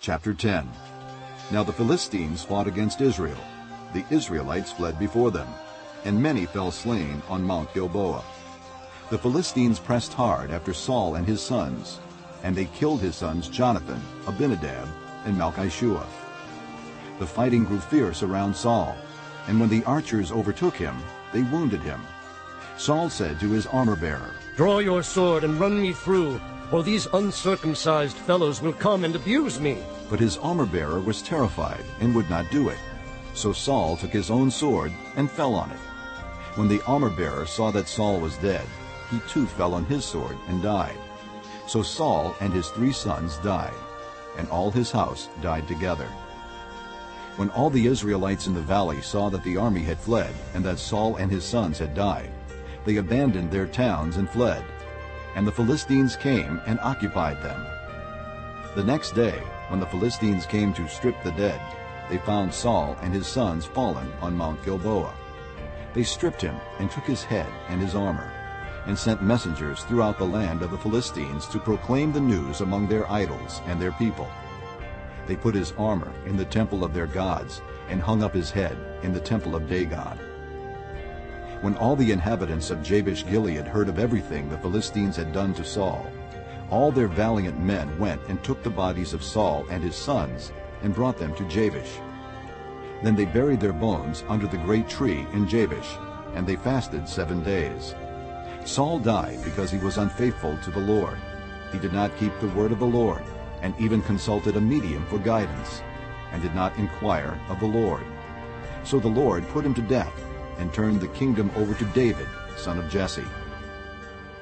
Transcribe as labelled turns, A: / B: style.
A: Chapter 10 Now the Philistines fought against Israel. The Israelites fled before them, and many fell slain on Mount Gilboa. The Philistines pressed hard after Saul and his sons, and they killed his sons Jonathan, Abinadab, and Malki-Shua. The fighting grew fierce around Saul, and when the archers overtook him, they wounded him. Saul said to his armor-bearer,
B: Draw your sword and run me through, or these uncircumcised fellows will come and abuse me.
A: But his armor-bearer was terrified and would not do it. So Saul took his own sword and fell on it. When the armor-bearer saw that Saul was dead, he too fell on his sword and died. So Saul and his three sons died, and all his house died together. When all the Israelites in the valley saw that the army had fled and that Saul and his sons had died, they abandoned their towns and fled. And the Philistines came and occupied them. The next day, when the Philistines came to strip the dead, they found Saul and his sons fallen on Mount Gilboa. They stripped him and took his head and his armor and sent messengers throughout the land of the Philistines to proclaim the news among their idols and their people. They put his armor in the temple of their gods and hung up his head in the temple of Dagon. When all the inhabitants of Jabesh-Gilead heard of everything the Philistines had done to Saul, all their valiant men went and took the bodies of Saul and his sons and brought them to Jabesh. Then they buried their bones under the great tree in Jabesh, and they fasted seven days. Saul died because he was unfaithful to the Lord. He did not keep the word of the Lord, and even consulted a medium for guidance, and did not inquire of the Lord. So the Lord put him to death, and turned the kingdom over to David, son of Jesse.